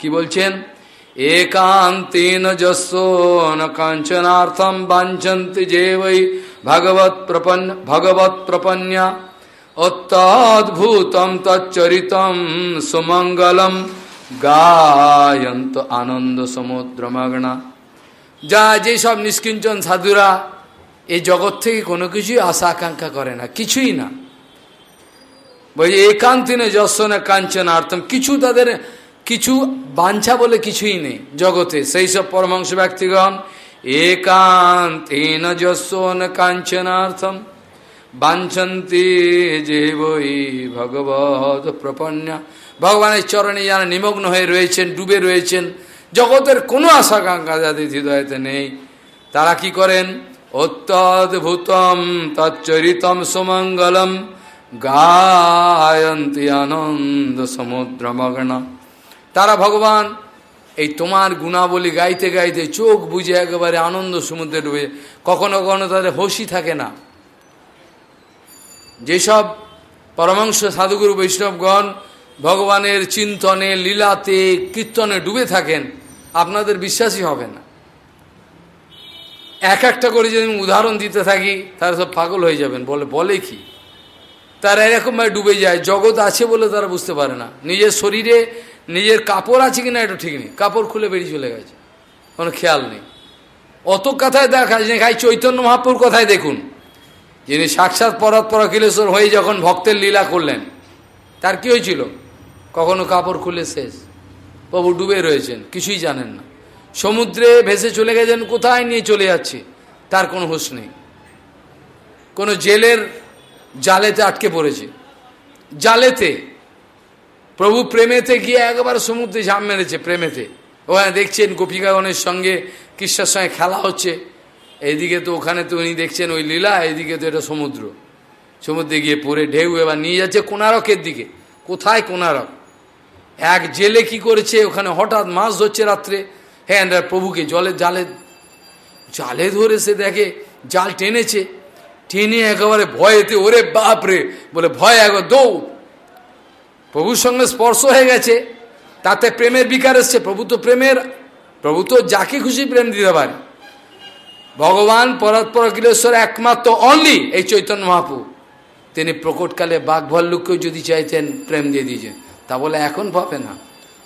কি বলছেন? একান্তেন যস্য ন কাঞ্চনার্থম বাঞ্ছন্তি যে বৈ ভগবত প্রপন্ন ভগবত প্রপন্যা অত্যদ্ভুতম তচ্চরিতম সুমঙ্গলম গায়ন্ত আনন্দ সমুদ্রমগ্না। যা যেসব নিষ্কিঞ্চন সাধুরা এই জগৎ থেকে কোনো কিছুই আশা আকাঙ্ক্ষা করে না, কিছুই না। বলছে একান্তিনে যশনে কাঞ্চনার্থম, কিছু তাদের কিছু বাঞ্ছা বলে কিছুই নেই জগতে। সেই সব পরমাংশ ব্যক্তিগণ একান্তিন যশন কাঞ্চনার্থম বাঞ্ছন্তি যে বই ভগবত প্রপন্যা ভগবানের চরণে যারা নিমগ্ন হয়ে রয়েছেন, ডুবে রয়েছেন, জগতের কোনো আশাকাঙ্ক্ষা যাদের হৃদয়তে নেই, তারা কি করেন? অত্যদ্ভুতম তচ্চরিতম সুমঙ্গলম গায়ন্তি আনন্দ সমুদ্রমগ্ন। তারা ভগবান, এই তোমার গুণাবলী গাইতে গাইতে চোখ বুঝে একেবারে আনন্দ সমুদ্রে ডুবে, কখনো কখনো তাদের হোশই থাকে না। যেসব পরমাংশ সাধুগুরু বৈষ্ণবগণ ভগবানের চিন্তনে, লীলাতে, কীর্তনে ডুবে থাকেন, আপনাদের বিশ্বাসই হবে না। এক একটা করে যদি উদাহরণ দিতে থাকি, তারা সব পাগল হয়ে যাবেন। বলে বলে কি? তারা এরকমভাবে ডুবে যায়, জগৎ আছে বলে তারা বুঝতে পারে না। নিজের শরীরে নিজের কাপড় আছে কিনা এটা ঠিক নেই। কাপড় খুলে বেরিয়ে চলে গেছে। কোনো খেয়াল নেই। অত কথায় দেখা যায় চৈতন্য মহাপুর কথায় দেখুন। যিনি সাক্ষাৎ পরত পরকিলেশ্বর হয়ে যখন ভক্তের লীলা করলেন, তার কি হয়েছিল? কখনো কাপড় খুলে শেষ। প্রভু ডুবে রয়েছেন, কিছুই জানেন না। সমুদ্রে ভেসে চলে গেছেন, কোথায় নিয়ে চলে যাচ্ছে, তার কোনো হুঁশ নেই। কোনো জেলের জালেতে আটকে পড়েছে। জালেতে প্রভু প্রেমেতে গিয়ে একবার সমুদ্রে ঝাঁপ মেরেছে প্রেমেতে। ওখানে দেখছেন গোপিকাগণের সঙ্গে কৃষ্ণের সঙ্গে খেলা হচ্ছে। এইদিকে তো ওখানে তো উনি দেখছেন ওই লীলা, এইদিকে তো এটা সমুদ্র। সমুদ্রে গিয়ে পড়ে ঢেউ এবার নিয়ে যাচ্ছে কোনারকের দিকে। কোথায় কোনারক এক জেলে কি করেছে? ওখানে হঠাৎ মাছ ধরছে রাত্রে। হ্যাঁ প্রভুকে জলে, জালে জালে ধরে সে দেখে জাল টেনেছে। টেনে একেবারে ভয়েতে, ওরে বাপরে, বলে ভয় একবার দৌড়। প্রভুর সঙ্গে স্পর্শ হয়ে গেছে, তাতে প্রেমের বিকার এসছে। প্রভু তো প্রেমের, প্রভু তো যাকে খুশি প্রেম দিতে পারে। ভগবান পরাৎপর অখিলেশ্বর একমাত্র অনলি এই চৈতন্য মহাপু তিনি প্রকটকালে বাঘ ভল্লুককেও যদি চাইতেন প্রেম দিয়ে দিয়েছেন, তা বলে এখন পাবে না।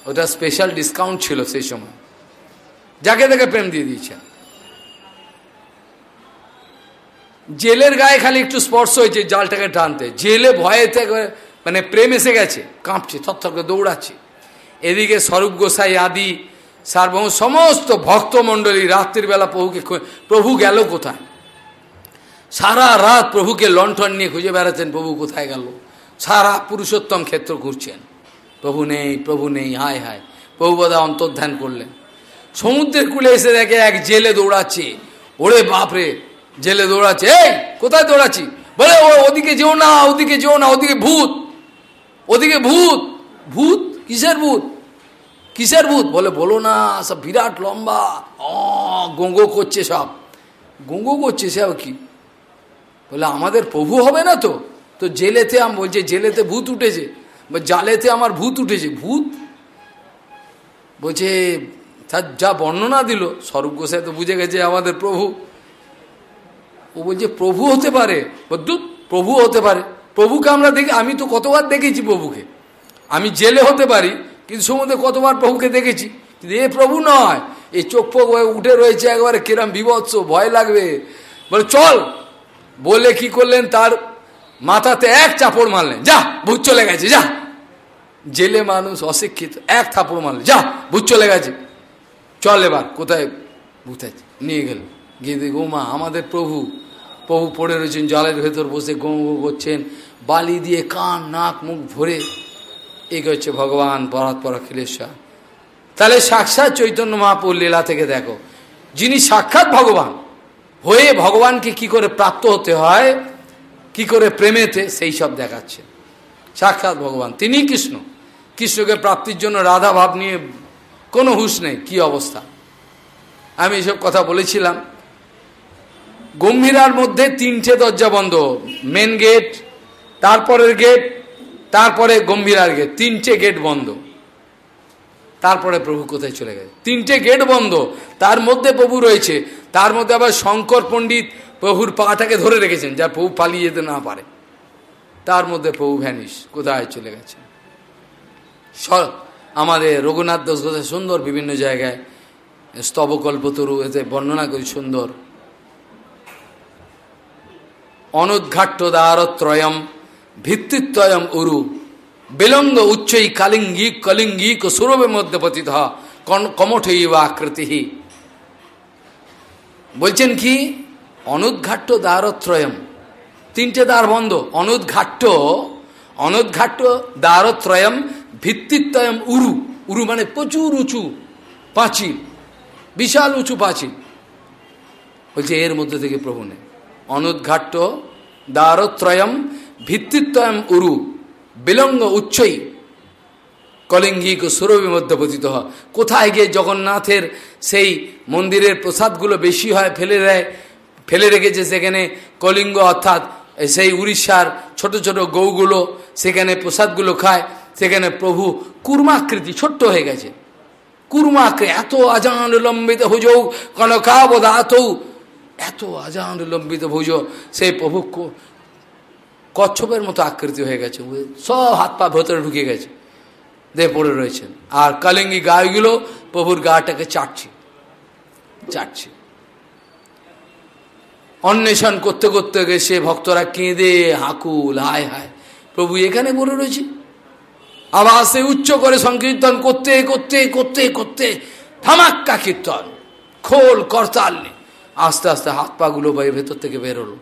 ওটা স্পেশাল ডিসকাউন্ট ছিল সেই সময়। যাকে তাকে প্রেম দিয়ে দিয়েছেন। জেলের গায়ে খালি একটু স্পর্শ হয়েছে, জালটাকে টানতে। জেলে ভয়েতে মানে প্রেম এসে গেছে, কাঁপছে থর করে দৌড়াচ্ছে। এদিকে স্বরূপ গোসাই, আদি, সার্বভৌম, সমস্ত ভক্তমণ্ডলী রাত্রির বেলা প্রভুকে প্রভু গেল কোথায়? সারা রাত প্রভুকে লণ্ঠন নিয়ে খুঁজে বেড়াচ্ছেন, প্রভু কোথায় গেল? সারা পুরুষোত্তম ক্ষেত্র ঘুরছেন। প্রভু নেই প্রভু নেই, হায় হায়। প্রভু বোধা অন্তর্ধান করলেন। সমুদ্রের কূলে এসে দেখে এক জেলে দৌড়াচ্ছে। ওরে বাপরে, জেলে দৌড়াচ্ছে। এই, কোথায় দৌড়াচ্ছি বলে, ও ওদিকে যেও না, ওদিকে যেও না, ওদিকে ভূত। ওদিকে ভূত ভূত? কিসের ভূত? কিসের ভূত? বলে, বলো না, সব বিরাট লম্বা। অ, গঙ্গো করছে সব। গঙ্গো করছে, সে কি? বলে, আমাদের প্রভু হবে না তো? তো জেলেতে আম, বলছে, জেলেতে ভূত উঠেছে। জালেতে আমার ভূত উঠেছে। ভূত? বলছে তার যা বর্ণনা দিল, স্বরূপ গোসাই তো বুঝে গেছে আমাদের প্রভু। ও বলছে, প্রভু হতে পারে। বদ্যুৎ প্রভু হতে পারে। প্রভুকে আমরা দেখি, আমি তো কতবার দেখেছি প্রভুকে। আমি জেলে হতে পারি, কিন্তু সমুদ্রে কতবার প্রভুকে দেখেছি। কিন্তু এ প্রভু নয়। এই চোখ পোক উঠে রয়েছে, একবারে কিরম বিভৎস, ভয় লাগবে। বলে, চল। বলে কি করলেন? তার মাথাতে এক চাপড় মারলেন। যা, ভূত চলে গেছে, যা। জেলে মানুষ অশিক্ষিত, এক থাপড় মারলে যা, ভূত চলে গেছে। চল এবার, কোথায়? ভূত আছে, নিয়ে গেল। গিয়ে দেখ আমাদের প্রভু। প্রভু পড়ে রয়েছেন, জলের ভেতর বসে গো করছেন। বালি দিয়ে কান, নাক, মুখ ভরে হচ্ছে ভগবান পরাৎপর অখিলেশ্বর তাহলে সাক্ষাৎ চৈতন্য মহাপুর লীলা থেকে দেখো, যিনি সাক্ষাৎ ভগবান, হয়ে ভগবানকে কি করে প্রাপ্ত হতে হয়, কি করে প্রেমেতে, সেই সব দেখাচ্ছে। সাক্ষাৎ ভগবান, তিনি কৃষ্ণ। কৃষ্ণকে প্রাপ্তির জন্য রাধা ভাব নিয়ে কোনো হুশ নেই, কি অবস্থা? আমি এসব কথা বলেছিলাম। গম্ভীরার মধ্যে তিনটে দরজা বন্ধ মেন গেট তারপরের গেট তারপরে গম্ভীরার গেট তিনটে গেট বন্ধ। তারপরে প্রভু কোথায় চলে গেছে? তিনটে গেট বন্ধ। তার মধ্যে প্রভু রয়েছে। তার মধ্যে আবার শঙ্কর পণ্ডিত প্রভুর পাটাকে ধরে রেখেছেন, যা প্রভু পালিয়ে যেতে না পারে। তার মধ্যে প্রভু ভ্যানিস কোথায় চলে গেছে? আমাদের রঘুনাথ দাস কোথায় সুন্দর বিভিন্ন জায়গায় স্তবকল্পতরু এতে বর্ণনা করি, সুন্দর। অনুদ্ঘাট্য দ্বারত্রয়ম ভিত্তিত্বয়ম উরু। বিলঙ্গ উচ্চই কালিঙ্গি কলিঙ্গি সুরভে মধ্যে পতিত কমঠ ইবা আকৃতি। বলছেন কি? অনুদ্ঘাট্য দ্বারত্রয়ম। তিনটে দ্বার বন্ধ। অনুদ্ঘাট্য অনুদ্ঘাট্য দ্বারত্রয়ম, ভিত্তিত্বয়ম উরু। উরু মানে প্রচুর উঁচু পাঁচিল বিশাল উঁচু পাঁচিল বলছে এর মধ্যে থেকে প্রভু নেই। অনুদ্ঘাট্য দ্বারত্রয়ম ভিত্তিত্বয়ম উরু, বিলঙ্গ উচ্চই কলিঙ্গিক সুরভি মধ্যে পতিত হয়। কোথায় গিয়ে জগন্নাথের সেই মন্দিরের প্রসাদগুলো বেশি হয় ফেলে দেয়, ফেলে রেখেছে সেখানে কলিঙ্গ অর্থাৎ সেই উড়িষ্যার ছোট ছোট গৌগুলো সেখানে প্রসাদগুলো খায়, সেখানে প্রভু কুর্মাকৃতি ছোট্ট হয়ে গেছে। কুর্মাকৃতি, এত আজান লম্বিত ভুজৌ কনকাবদাতৌ এত আজান লম্বিত ভুজ, সেই প্রভু কচ্ছপের মতো আকৃতি হয়ে গেছে সব হাত পা ভেতরে ঢুকে গেছে, দেহ পড়ে রয়েছেন আর কালিঙ্গি গায়গুলো প্রভুর গাটাকে চাটছে চাটছে। অন্বেষণ করতে করতে গেছে ভক্তরা কেঁদে, হাকুল, হায় হায়, প্রভু এখানে বলে রয়েছে। আবার সে উচ্চ করে সংকীর্তন করতে করতে করতে করতে থামাক্কা কীর্তন, খোল করতাল আস্তে আস্তে হাত পাগুলো ভেতর থেকে বেরোলো।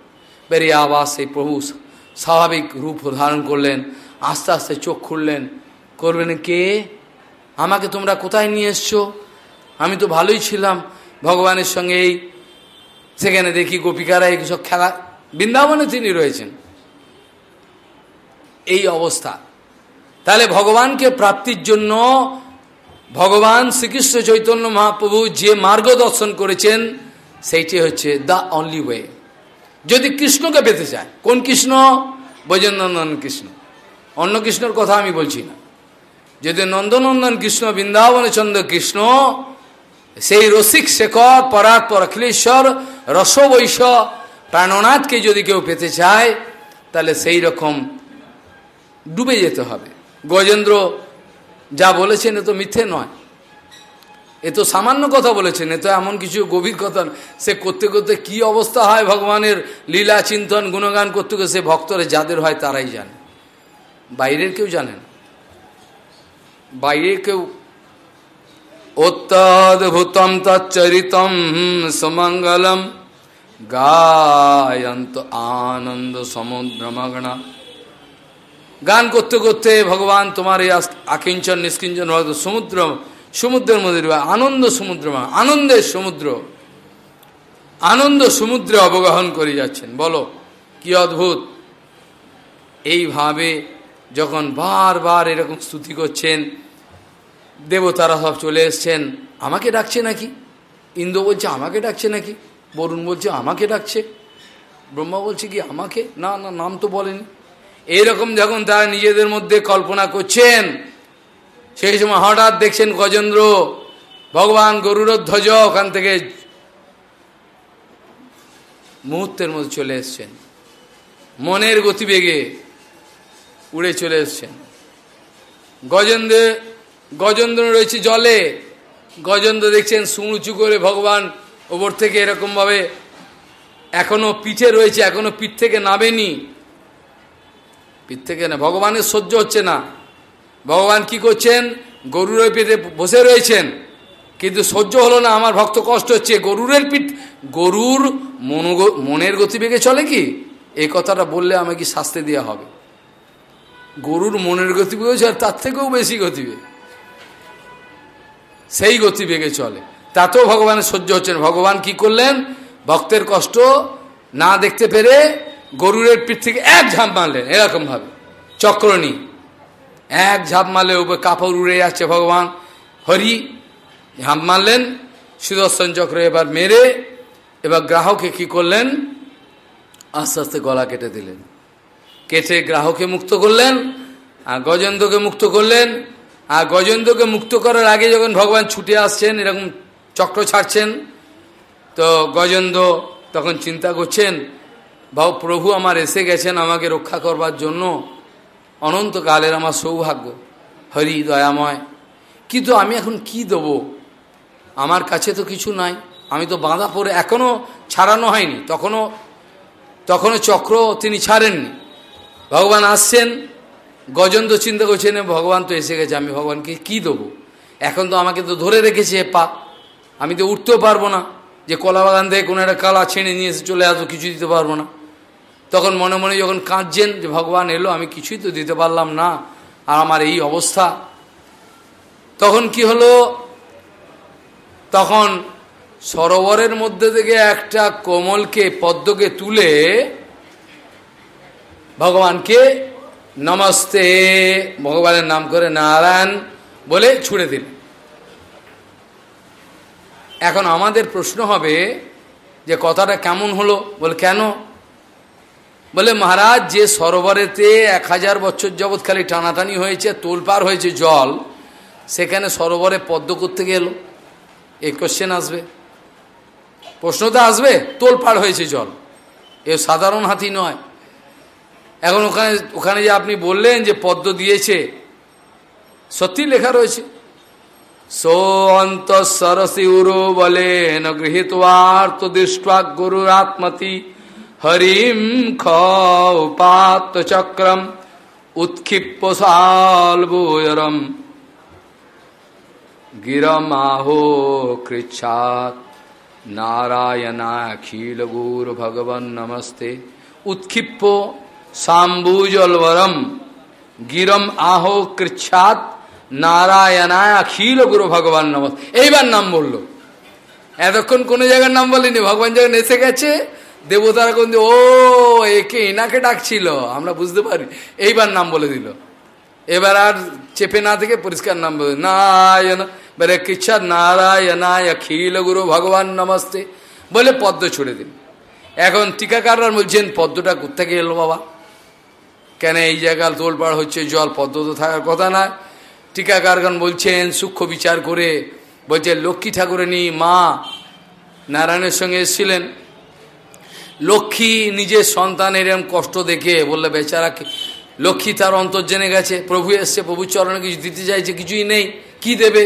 বেরিয়ে আবার সেই প্রভু স্বাভাবিক রূপ ধারণ করলেন, আস্তে আস্তে চোখ খুললেন, করবেন কে? আমাকে তোমরা কোথায় নিয়ে এসছো? আমি তো ভালোই ছিলাম ভগবানের সঙ্গে এই, সেখানে দেখি গোপিকারা এইসব খেলা, বৃন্দাবনে তিনি রয়েছেন। এই অবস্থা। তাহলে ভগবানকে প্রাপ্তির জন্য ভগবান শ্রীকৃষ্ণ চৈতন্য মহাপ্রভু যে মার্গ দর্শন করেছেন, সেইটি হচ্ছে দ্য অনলি ওয়ে যদি কৃষ্ণকে পেতে চায়। কোন কৃষ্ণ? বৈজনন্দন কৃষ্ণ। অন্য কৃষ্ণর কথা আমি বলছি না। যদি নন্দনন্দন কৃষ্ণ, বৃন্দাবনে চন্দ্র কৃষ্ণ, সেই রসিক শেখর পরাৎ পর অখিলেশ্বর রসবৈশ, প্রাণনাথকে যদি কেউ পেতে চায়, তাহলে সেই রকম ডুবে যেতে হবে। গজেন্দ্র যা বলেছেন তো মিথ্যে নয়। এ তো সামান্য কথা বলেছেন, এ তো এমন কিছু গভীর কথা সে করতে করতে কি অবস্থা হয় ভগবানের লীলা, চিন্তন, গুণগান করতে করতে সে ভক্তরা যাদের হয় তারাই জানে। বাইরের কেউ জানেন বাইরে কেউ অত্যদ্ভুতম তচ্চরিতম সুমঙ্গলম গায়ন্ত আনন্দ সমুদ্রমগণা গান করতে করতে ভগবান তোমার এই আকিঞ্চন, নিষ্কিঞ্চন হয়তো সমুদ্র সমুদ্রের মধ্যে আনন্দ সমুদ্র আনন্দের সমুদ্র। আনন্দ সমুদ্রে অবগাহন করে যাচ্ছেন। বলো, কি অদ্ভুত। এইভাবে যখন বারবার এরকম স্তুতি করছেন, দেবতারা সব চলে এসছেন, আমাকে ডাকছে নাকি? ইন্দ্র বলছে, আমাকে ডাকছে নাকি? বরুণ বলছে, আমাকে ডাকছে। ব্রহ্মা বলছে কি, আমাকে? না না, নাম তো বলেনি। এইরকম যখন তারা নিজেদের মধ্যে কল্পনা করছেন সেই সময় হঠাৎ দেখছেন গজেন্দ্র, ভগবান গরুরধ্বজ ওখান থেকে মুহূর্তের মধ্যে চলে এসছেন। মনের গতিবেগে উড়ে চলে এসছেন। গজেন্দ্র গজেন্দ্র রয়েছে জলে। গজেন্দ্র দেখছেন সুঁচু করে ভগবান ওপর থেকে এরকমভাবে এখনও পিঠে রয়েছে, এখনও পিঠ থেকে নামেনি। পিঠ থেকে না, ভগবানের সহ্য হচ্ছে না। ভগবান কি করছেন? গরুর পেটে বসে রয়েছেন। কিন্তু সহ্য হলো না, আমার ভক্ত কষ্ট হচ্ছে। গরুরের পিঠ, গরুর মন মনের গতিবেগে চলে কি? এই কথাটা বললে আমাকে শাস্তি দেওয়া হবে? গরুর মনের গতিবেগে চলে, তার থেকেও বেশি গতিবেগ সেই গতিবেগে চলে। তাতেও ভগবানের সহ্য হচ্ছেন। ভগবান কি করলেন? ভক্তের কষ্ট না দেখতে পেরে গরুরের পিঠ থেকে এক ঝাঁপ মারলেন। এরকমভাবে। চক্রণী। এক ঝাঁপ মারলে উপর কাপড় উড়ে যাচ্ছে ভগবান। হরি, ঝাঁপ মারলেন, সুদর্শন চক্র এবার মেরে, এবার গ্রাহকে কি করলেন? আস্তে আস্তে গলা কেটে দিলেন। কেটে গ্রাহকে মুক্ত করলেন, আর গজেন্দ্রকে মুক্ত করলেন, আর গজেন্দ্রকে মুক্ত করার আগে যখন ভগবান ছুটে আসছেন, এরকম চক্র ছাড়ছেন, তো গজেন্দ্র তখন চিন্তা করছেন ভাও প্রভু আমার এসে গেছেন আমাকে রক্ষা করবার জন্য। অনন্তকালের আমার সৌভাগ্য। হরি দয়াময়। কিন্তু আমি এখন কি দেব? আমার কাছে তো কিছু নাই। আমি তো বাঁধা পড়ে এখনও ছাড়ানো হয়নি। তখনও তখনও চক্র তিনি ছাড়েননি। ভগবান আসছেন। গজেন্দ্র চিন্তা করছেন, ভগবান তো এসে গেছে, আমি ভগবানকে কি দেবো? এখন তো আমাকে তো ধরে রেখেছে পা আমি তো উঠতেও পারব না। যে কলা বাগান থেকে কোনো একটা কালা ছেড়ে নিয়ে এসে চলে আসব, কিছু দিতে পারব না। তখন মনে মনে যখন কাঁদছেন যে ভগবান এলো, আমি কিছুই তো দিতে পারলাম না, আর আমার এই অবস্থা। তখন কি হলো? তখন সরোবরের মধ্যে থেকে একটা কোমলকে, পদ্মকে তুলে ভগবানকে নমস্তে, ভগবানের নাম করে নারায়ণ বলে ছুড়ে দিল এখন আমাদের প্রশ্ন হবে যে কথাটা কেমন হলো? বলে, কেন? বলে, মহারাজ, যে সরোবরেতে এক হাজার বছর জগৎ খালি টানাটানি হয়েছে তোলপার হয়েছে জল, সেখানে সরোবরে পদ্ম করতে গেল। এই কোশ্চেন আসবে। প্রশ্ন তো আসবে, তোলপাড় হয়েছে জল। এ সাধারণ হাতি নয়। এখন ওখানে ওখানে যে আপনি বললেন যে পদ্ম দিয়েছে সত্যি লেখা রয়েছে। সো অন্ত সরসি উরু বলেন গৃহীতার্থ দৃষ্টা গুরুর আত্মতি হরিম খাত চক্রম উৎক্ষিপ্য সালবোয়রম গিরমাহো কৃচ্ছাত, নারায়ণাখিল গুর ভগবন নমস্তে। উৎক্ষিপ্য সাম্বুজলবরম, গিরম আহো কৃচ্ছাত নারায়ণায় অখিল গুরু ভগবান নমস্তে। এইবার নাম বলল। এতক্ষণ কোনো জায়গার নাম বলেনি, ভগবান যখন এসে গেছে। দেবতারা কোন ও, একে এনাকে ডাকছিল। আমরা বুঝতে পারি। এইবার নাম বলে দিল। এবার আর চেপে না থেকে পরিষ্কার নাম বলে, নারায়ণ বেরে কিচ্ছা নারায়ণায় অখিল গুরু ভগবান নমস্তে। বলে পদ্ম ছুড়ে দিন এখন টিকাকাররা বলছেন, পদ্মটা কোথেকে এলো বাবা? কেন এই জায়গায় তোলপাড় হচ্ছে জল, পদ্ম তো থাকার কথা না। টিকাকারগণ বলছেন, সূক্ষ্ম বিচার করে বলছে, লক্ষ্মী ঠাকুরানী, মা নারায়ণের সঙ্গে এসেছিলেন। লক্ষ্মী নিজের সন্তানের এরম কষ্ট দেখে বললে, বেচারা লক্ষ্মী তার অন্তর জেনে গেছে, প্রভু এসছে, প্রভুর চরণে কিছু দিতে চাইছে, কিছুই নেই, কি দেবে?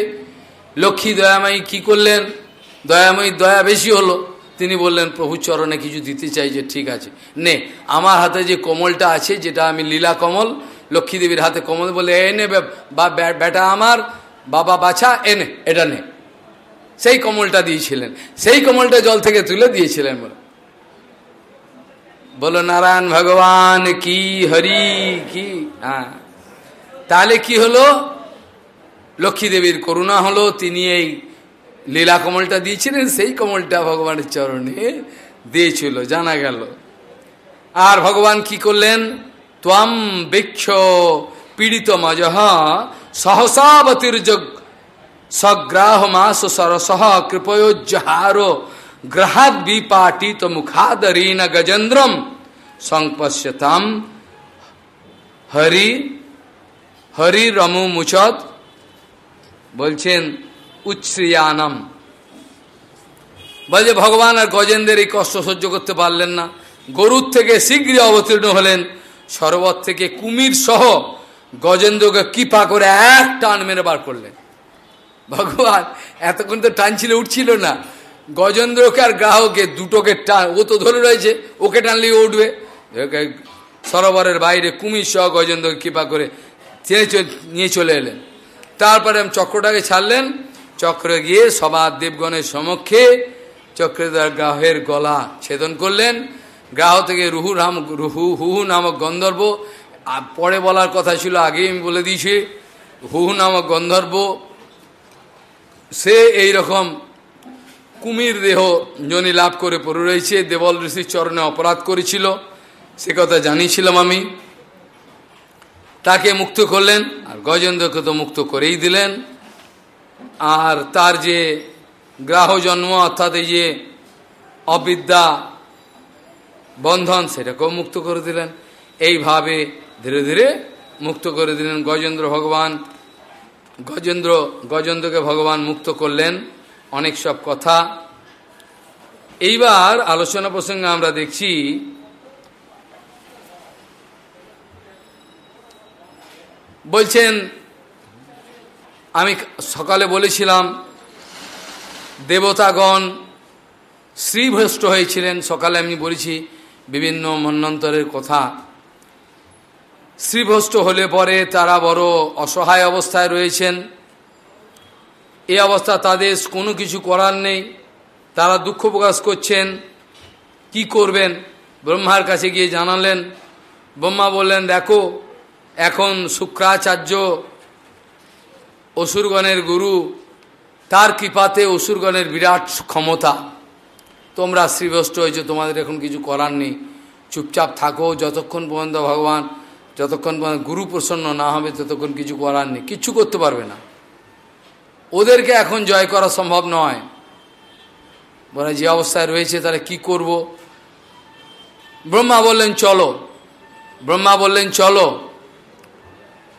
লক্ষ্মী দয়াময়ী কি করলেন? দয়াময়ী দয়া বেশি হলো। তিনি বললেন, প্রভুর চরণে কিছু দিতে চাইছে, ঠিক আছে, নে, আমার হাতে যে কমলটা আছে, যেটা আমি লীলা কমল, লক্ষ্মী দেবীর হাতে কমল, বলে এনে বা বেটা আমার, বাবা বাছা এনে এটা নে। সেই কমলটা দিয়েছিলেন, সেই কমলটা জল থেকে তুলে দিয়েছিলেন বলে। বলো, নারায়ণ ভগবান, কি হরি, কি? হ্যাঁ। তাহলে কি হলো? লক্ষ্মী দেবীর করুণা হলো, তিনি এই লীলা কমলটা দিয়েছিলেন, সেই কমলটা ভগবানের চরণে দিয়েছিল, জানা গেল। আর ভগবান কি করলেন? ত্বম বৃক্ষ পীড়িত মজহ সহসাবতীর্যগ সগ্রাহ মাস সরসহ কৃপয়োজ্জহার গ্রহাদ বিপাটিত মুখাদরীন গজেন্দ্রম সংপশ্যতাম হরি হরি রমু মুচত বলছেন উচ্ছ্রিয়ানম বলছে ভগবান আর গজেন্দ্রের এই কষ্ট সহ্য করতে পারলেন না গরুর থেকে শীঘ্রই অবতীর্ণ হলেন সরোবর থেকে কুমির সহ গজেন্দ্রকে কৃপা করে এক টান মেরে বার করলেন ভগবান এতক্ষণ তো টানছিল উঠছিল না গজেন্দ্রকে আর গ্রাহকে দুটোকে টান ও তো ধরে রয়েছে, ওকে টানলে ও উঠবে। সরোবরের বাইরে কুমির সহ গজেন্দ্রকে কৃপা করে নিয়ে চলে এলেন। তারপরে চক্রটাকে ছাড়লেন। চক্র গিয়ে সবার দেবগণের সমক্ষে চক্রধার গ্রাহের গলা ছেদন করলেন। গ্রাহ থেকে রুহু রাম, রুহু হুহু নামক গন্ধর্ব পরে বলার কথা ছিল, আগেই আমি বলে দিয়েছি হুহু নামক গন্ধর্ব, সে এই রকম কুমির দেহ জনি লাভ করে পড়ে রয়েছে। দেবল ঋষির চরণে অপরাধ করেছিল। সে কথা জানিয়েছিলাম আমি। তাকে মুক্ত করলেন আর গজেন্দ্রকে তো মুক্ত করেই দিলেন। আর তার যে গ্রাহ জন্ম, অর্থাৎ এই যে অবিদ্যা বন্ধন, সেটাকেও মুক্ত করে দিলেন। এইভাবে ধীরে ধীরে মুক্ত করে দিলেন গজেন্দ্র ভগবান। গজেন্দ্র, গজেন্দ্রকে ভগবান মুক্ত করলেন। অনেক সব কথা। এইবার আলোচনা প্রসঙ্গে আমরা দেখছি, বলছেন, আমি সকালে বলেছিলাম, দেবতাগণ শ্রীভ্রষ্ট হয়েছিলেন। সকালে আমি বলেছি বিভিন্ন মন্নন্তরের কথা। শ্রীভ্রষ্ট হলে পরে তারা বড় অসহায় অবস্থায় রয়েছেন। এই অবস্থা তাদের কোনো কিছু করার নেই। তারা দুঃখ প্রকাশ করছেন। কি করবেন? ব্রহ্মার কাছে গিয়ে জানালেন। ব্রহ্মা বললেন, দেখো, এখন শুক্রাচার্য অসুরগণের গুরু, তার কৃপাতে অসুরগণের বিরাট ক্ষমতা। তোমরা শ্রীভষ্ট হয়েছে, তোমাদের এখন কিছু করার নেই। চুপচাপ থাকো, যতক্ষণ পর্যন্ত ভগবান, যতক্ষণ পর্যন্ত গুরু প্রসন্ন না হবে, ততক্ষণ কিছু করার নেই। কিচ্ছু করতে পারবে না। ওদেরকে এখন জয় করা সম্ভব নয়। বলে যে অবস্থায় রয়েছে, তাহলে কি করব? ব্রহ্মা বললেন, চলো। ব্রহ্মা বললেন, চলো।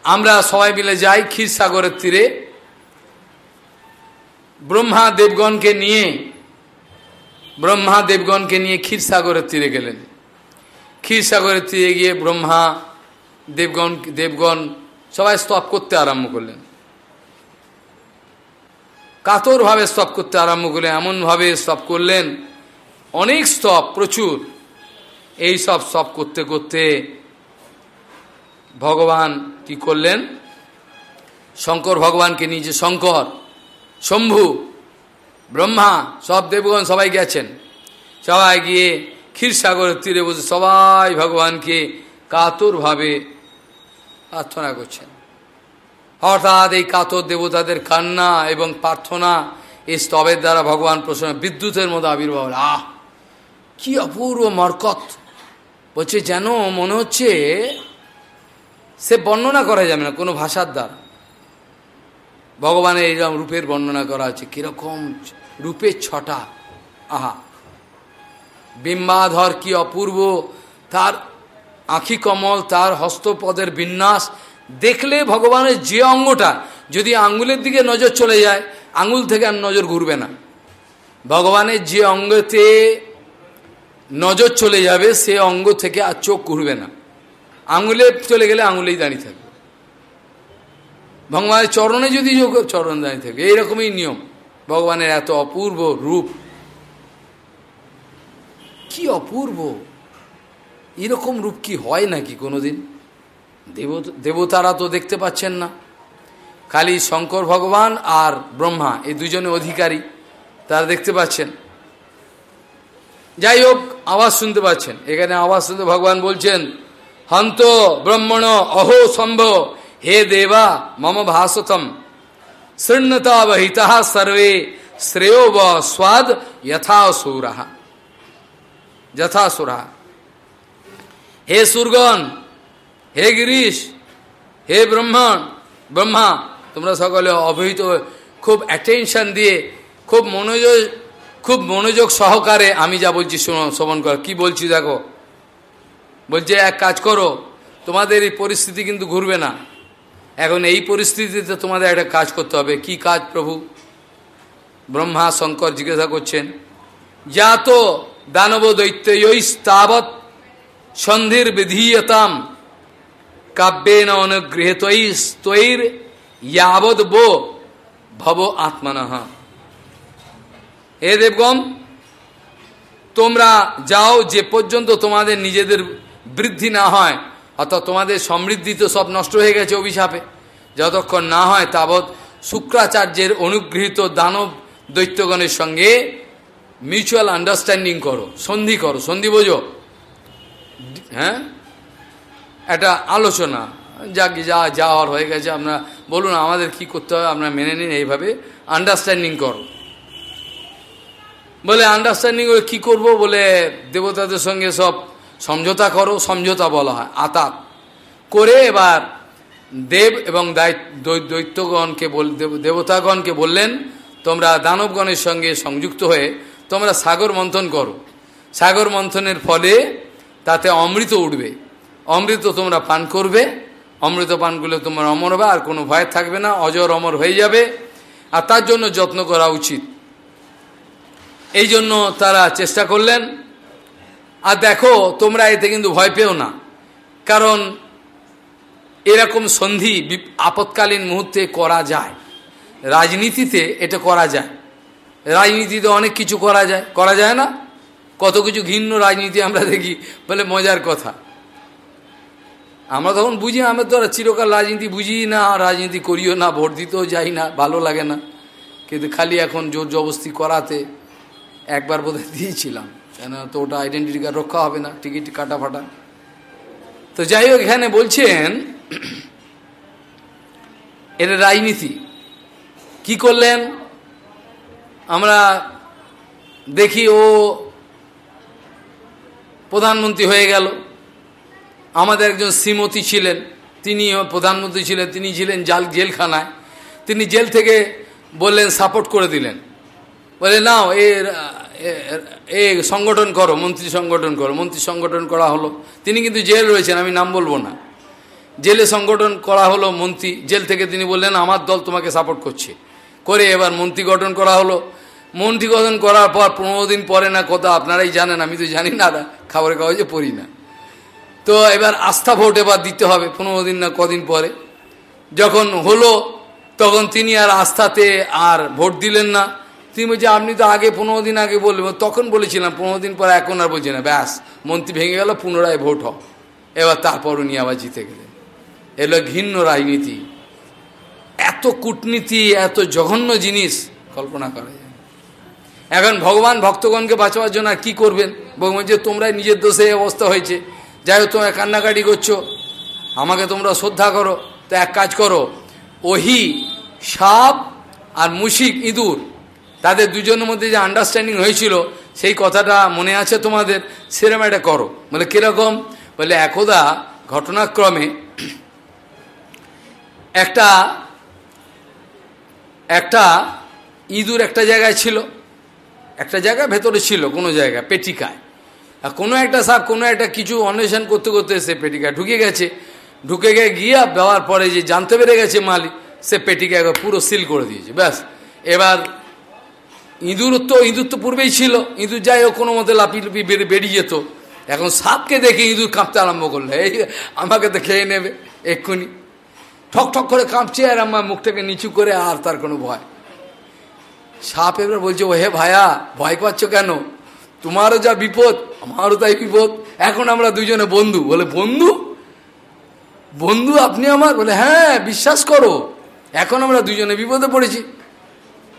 আমরা সবাই মিলে যাই ক্ষীরসাগরের তীরে। ব্রহ্মা দেবগণকে নিয়ে, ব্রহ্মা দেবগণকে নিয়ে ক্ষীরসাগরের তীরে গেলেন। ক্ষীরসাগরের তীরে গিয়ে ব্রহ্মা দেবগণ দেবগণ সবাই স্তপ করতে আরম্ভ করলেন। কাতরভাবে স্তব করতে আরম্ভ করলেন, এমনভাবে স্তব করলেন। অনেক স্তব, প্রচুর। এই সব স্তব করতে করতে ভগবান কি করলেন? শঙ্কর ভগবানকে নিজে শঙ্কর, শম্ভু, ব্রহ্মা, সব দেবগণ সবাই গেছেন। সবাই গিয়ে ক্ষীরসাগরের তীরে বসে সবাই ভগবানকে কাতরভাবে প্রার্থনা করছেন। হঠাৎ এই কাতর দেবতাদের কান্না এবং প্রার্থনা এই স্তবের দ্বারা ভগবান প্রসন্ন, বিদ্যুতের মতো আবির্ভাব আহ! কি অপূর্ব মরকত। বলছে, যেন মনে হচ্ছে সে বর্ণনা করা যাবে না, কোনো ভাষার দ্বারা। ভগবানের এইরকম রূপের বর্ণনা করা আছে, কীরকম রূপের ছটা। আহা! বিম্বাধর কি অপূর্ব, তার আঁখি কমল, তার হস্তপদের বিন্যাস দেখলে ভগবানের যে অঙ্গটা, যদি আঙ্গুলের দিকে নজর চলে যায়, আঙ্গুল থেকে আর নজর ঘুরবে না। ভগবানের যে অঙ্গতে নজর চলে যাবে, সে অঙ্গ থেকে আর চোখ ঘুরবে না। আঙুলে চলে গেলে আঙুলেই দাঁড়িয়ে থাকবে। ভগবানের চরণে যদি যোগ চরণ দাঁড়িয়ে থাকবে। এইরকমই নিয়ম। ভগবানের এত অপূর্ব রূপ। কি অপূর্ব? এরকম রূপ কি হয় নাকি কোনোদিন? দেব দেবতারা তো দেখতে পাচ্ছেন না। খালি শঙ্কর ভগবান আর ব্রহ্মা, এই দুজনে অধিকারী, তারা দেখতে পাচ্ছেন। যাই হোক, আওয়াজ শুনতে পাচ্ছেন। এখানে আওয়াজ শুনতে ভগবান বলছেন, হন্ত ব্রহ্মণ অহো সম্ভ, হে দেবা মম ভাসতম। শৃণ্যতা বহিতা সর্বে, শ্রেয় ব স্বাদ যথাসুরা যথাসুরা হে সুরগণ হে গিরিশ, হে ব্রহ্মণ, ব্রহ্মা, তোমরা সকলে অবহিত খুব অ্যাটেনশন দিয়ে, খুব মনোযোগ খুব মনোযোগ সহকারে আমি যা বলছি শ্রবণ কর। কি বলছি দেখো? বলছে, এক কাজ করো, তোমাদের এই পরিস্থিতি কিন্তু ঘুরবে না। এখন এই পরিস্থিতিতে তোমাদের একটা কাজ করতে হবে। কি কাজ প্রভু? ব্রহ্মা শঙ্কর জিজ্ঞাসা করছেন যা তো দানব দৈত্যয়স্তাবৎ সন্ধির বিধীয়তাম কাব্যেন অনুগৃহীতৈর ইয়াবৎ বো ভব আত্মনঃ। হে দেবগম তোমরা যাও যে পর্যন্ত তোমাদের নিজেদের বৃদ্ধি না হয়, অর্থাৎ তোমাদের সমৃদ্ধি তো সব নষ্ট হয়ে গেছে অভিশাপে। যতক্ষণ না হয় তাবৎ শুক্রাচার্যের অনুগৃহীত দানব দৈত্যগণের সঙ্গে মিউচুয়াল আন্ডারস্ট্যান্ডিং করো, সন্ধি করো, সন্ধি বোঝো। হ্যাঁ? একটা আলোচনা। যাক, যা যাওয়ার হয়ে গেছে আপনারা বলুন আমাদের কি করতে হবে আপনারা মেনে নিন এইভাবে। আন্ডারস্ট্যান্ডিং করো। বলে আন্ডারস্ট্যান্ডিং করে কী করব? বলে, দেবতাদের সঙ্গে সব সমঝোতা করো। সমঝোতা বলা হয়, আতাত। করে এবার দেব এবং দৈত্যগণকে বল দেবতাগণকে বললেন, তোমরা দানবগণের সঙ্গে সংযুক্ত হয়ে তোমরা সাগর মন্থন করো। সাগর মন্থনের ফলে তাতে অমৃত উঠবে। অমৃত তোমরা পান করবে, অমৃত পান করলে তোমার অমর হবে, আর কোনো ভয় থাকবে না, অজর অমর হয়ে যাবে, আর তার জন্য যত্ন করা উচিত। এই জন্য তারা চেষ্টা করলেন, আর দেখো, তোমরা এতে কিন্তু ভয় পেও না, কারণ এরকম সন্ধি আপৎকালীন মুহূর্তে করা যায়, রাজনীতিতে এটা করা যায়, রাজনীতিতে অনেক কিছু করা যায় করা যায় না? কত কিছু ঘিন্ন রাজনীতি আমরা দেখি, বলে মজার কথা। আমরা তখন বুঝি আমরা তো আর চিরকাল রাজনীতি বুঝি না, রাজনীতি করিও না, ভোট দিতেও যাই না, ভালো লাগে না। কিন্তু খালি এখন জোর জবস্তি করাতে একবার বোধহয় দিয়েছিলাম। কেন তো ওটা আইডেন্টিটি কার্ড রক্ষা হবে না, টিকিট কাটা ফাটা। তো যাই হোক, এখানে বলছেন, এটা রাজনীতি। কি করলেন? আমরা দেখি ও প্রধানমন্ত্রী হয়ে গেল। আমাদের একজন শ্রীমতী ছিলেন তিনি প্রধানমন্ত্রী ছিলেন, তিনি ছিলেন জাল জেলখানায়। তিনি জেল থেকে বললেন, সাপোর্ট করে দিলেন। বলে, নাও এর এ সংগঠন করো, মন্ত্রী সংগঠন করো। মন্ত্রী সংগঠন করা হলো। তিনি কিন্তু জেল রয়েছেন, আমি নাম বলব না। জেলে সংগঠন করা হলো মন্ত্রী, জেল থেকে তিনি বললেন, আমার দল তোমাকে সাপোর্ট করছে। করে এবার মন্ত্রী গঠন করা হলো। মন্ত্রী গঠন করার পর পনেরো দিন পরে না কথা আপনারাই জানেন, আমি তো জানি না, খাবারের কাগজে পড়ি না। তো এবার আস্থা ভোট এবার দিতে হবে পনেরো দিন না কদিন পরে। যখন হলো, তখন তিনি আর আস্থাতে আর ভোট দিলেন না। তিনি বলছে, আপনি তো আগে পনেরো দিন আগে বললেন। তখন বলেছিলাম, পনেরো দিন পরে এখন আর বলছি না। ব্যাস, মন্ত্রী ভেঙে গেল, পুনরায় ভোট হোক এবার তারপর উনি আবার জিতে গেলেন। এলো ঘিন্ন রাজনীতি। এত কূটনীতি, এত জঘন্য জিনিস, কল্পনা করা যায় এখন ভগবান ভক্তগণকে বাঁচাবার জন্য আর কী করবেন? ভগবান যে, তোমরাই নিজের দোষে অবস্থা হয়েছে। যাই হোক, তোমরা কান্নাকাটি করছ। আমাকে তোমরা শ্রদ্ধা করো। তো এক কাজ করো, ওহি, সাপ আর মুশিক ইঁদুর, তাদের দুজনের মধ্যে যে আন্ডারস্ট্যান্ডিং হয়েছিল, সেই কথাটা মনে আছে তোমাদের? সেরম একটা করো। বলে, কীরকম? বলে, একদা ঘটনাক্রমে একটা একটা ইঁদুর একটা জায়গায় ছিল। একটা জায়গায় ভেতরে ছিল, কোনো জায়গায়, পেটিকায়। কোনো একটা সাপ, কোনো একটা কিছু অন্বেষণ করতে করতে সে পেটিকা ঢুকে গেছে। ঢুকে গিয়ে গিয়ে দেওয়ার পরে যে জানতে পেরে গেছে মালিক, সে পেটিকা একবার পুরো সিল করে দিয়েছে, ব্যাস। এবার ইঁদুর তো ইঁদুর তো পূর্বেই ছিল, ইঁদুর যাই হোক, কোনো মতে লাপি লুপি বেরিয়ে যেত। এখন সাপকে দেখে ইঁদুর কাঁপতে আরম্ভ করল, এই আমাকে তো খেয়ে নেবে, এক্ষুনি। ঠক ঠক করে কাঁপছে আর আমার মুখটাকে নিচু করে আর তার কোনো ভয়। সাপ এবার বলছে ও হে ভায়া, ভয় পাচ্ছ কেন? তোমারও যা বিপদ, আমারও তাই বিপদ। এখন আমরা দুজনে বন্ধু। বলে, বন্ধু? বন্ধু আপনি আমার? বলে হ্যাঁ বিশ্বাস করো। এখন আমরা দুজনে বিপদে পড়েছি।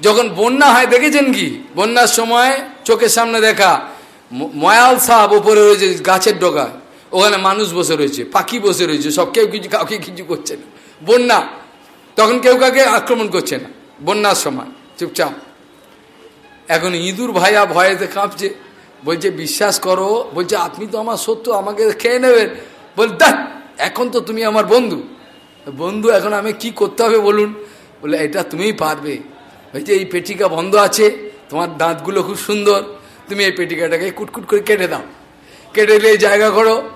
যখন বন্যা হয়, দেখেছেন কি? বন্যার সময় চোখের সামনে দেখা ময়াল সাপ ওপরে রয়েছে গাছের ডগায়। ওখানে মানুষ বসে রয়েছে, পাখি বসে রয়েছে, সব কেউ কিছু, কাউকে কিছু করছে না। বন্যা। তখন কেউ কাউকে আক্রমণ করছে না। বন্যার সময়। চুপচাপ। এখন ইঁদুর ভাইয়া ভয়েতে কাঁপছে। বলছে, বিশ্বাস করো। বলছে, আপনি তো আমার সত্য আমাকে খেয়ে নেবেন। বল, দেখ, এখন তো তুমি আমার বন্ধু। বন্ধু, এখন আমি কি করতে হবে বলুন? বলে, এটা তুমিই পারবে। যে এই পেটিকা বন্ধ আছে, তোমার দাঁতগুলো খুব সুন্দর, তুমি এই পেটিকাটাকে কুটকুট করে কেটে দাও। কেটে দিয়ে জায়গা করো।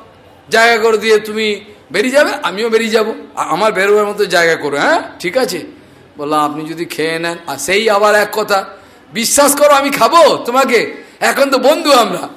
জায়গা করে দিয়ে তুমি বেরিয়ে যাবে, আমিও বেরিয়ে যাব। আমার বেরোবার মতো জায়গা করো হ্যাঁ? ঠিক আছে? বললাম, আপনি যদি খেয়ে নেন। আর সেই আবার এক কথা বিশ্বাস করো, আমি খাব তোমাকে। এখন তো বন্ধু আমরা।